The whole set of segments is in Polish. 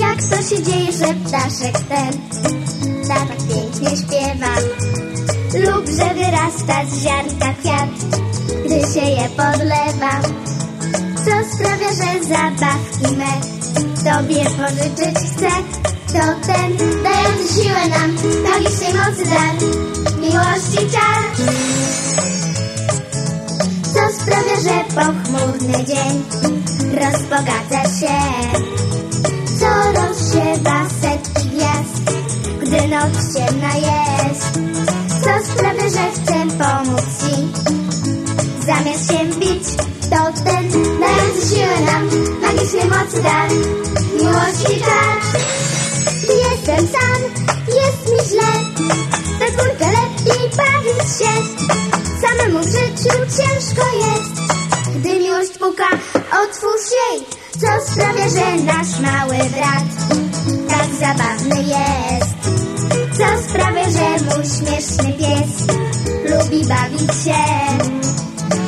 Jak to się dzieje, że ptaszek ten tak pięknie śpiewa? Lub że wyrasta z ziarnka kwiat, gdy się je podlewa? Co sprawia, że zabawki me tobie pożyczyć chcę To ten dający siłę nam magicznej mocy dar pochmurny dzień rozbogaca się co rozsiewa setki gwiazd, gdy noc ciemna jest. Co sprawia, że chcę pomóc Ci. Zamiast się bić, to ten dający siłę nam magicznej mocy dar, miłości czar. Jestem sam, jest mi źle, we dwójkę lepiej bawić się. Samemu w życiu ciężko jest, gdy miłość puka, otwórz jej. Co sprawia, że nasz mały brat tak zabawny jest? Co sprawia, że mój śmieszny pies lubi bawić się?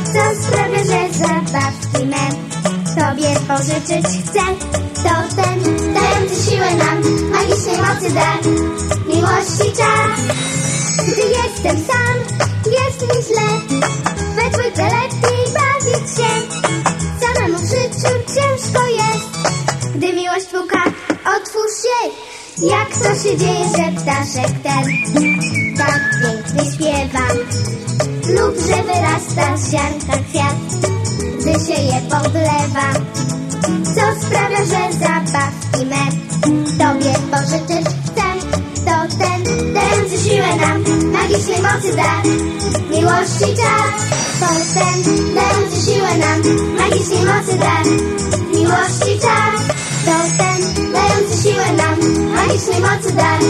Co sprawia, że zabawki me tobie pożyczyć chcę? To ten dający siłę nam magicznej mocy dar, miłości czar. Gdy jestem sam, jest mi źle, we dwójkę lepiej gdy miłość puka, otwórz się. Jak to się dzieje, że ptaszek ten tak pięknie śpiewa lub że wyrasta z ziarnka kwiat, gdy się je podlewa. Co sprawia, że zabawki me tobie pożyczyć chcę, to ten dający siłę nam magicznej mocy da, miłości czar. To ten dający siłę nam magicznej mocy dar, miłości czar. To ten dający siłę nam magicznej mocy dar,